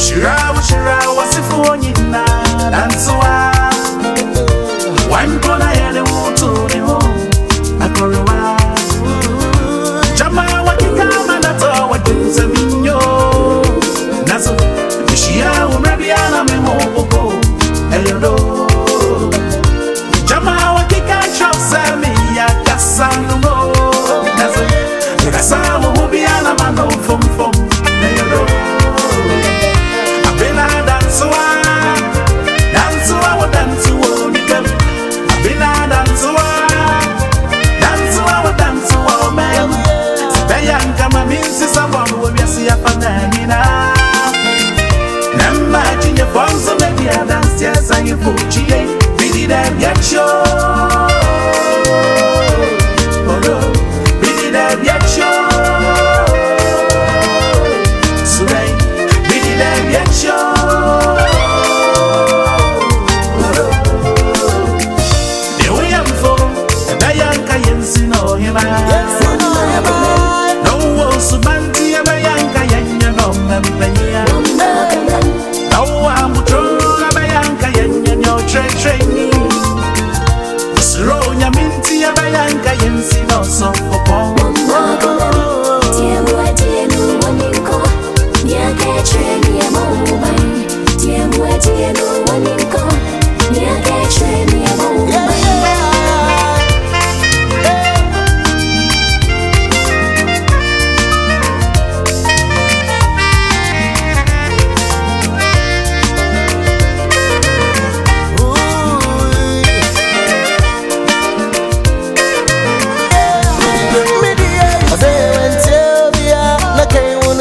Shira, shira, wasifuoni na dance one.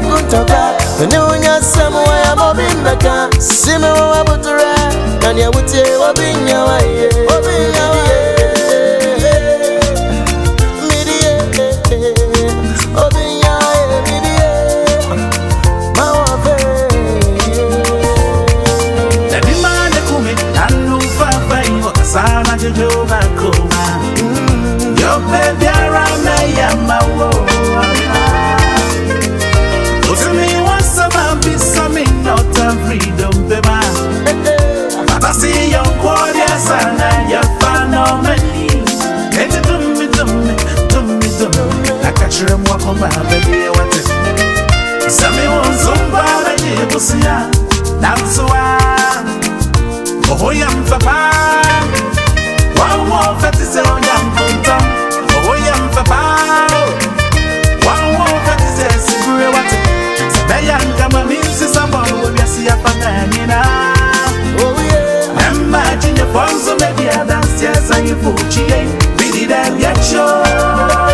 kutoka ndiunyasa muwaya mobindaka simewo wabutura kaniawutie wabinya waiye Your baby around me, I'm a wolf. Once maybe I dance, yes, and you put it in. We did damn get show.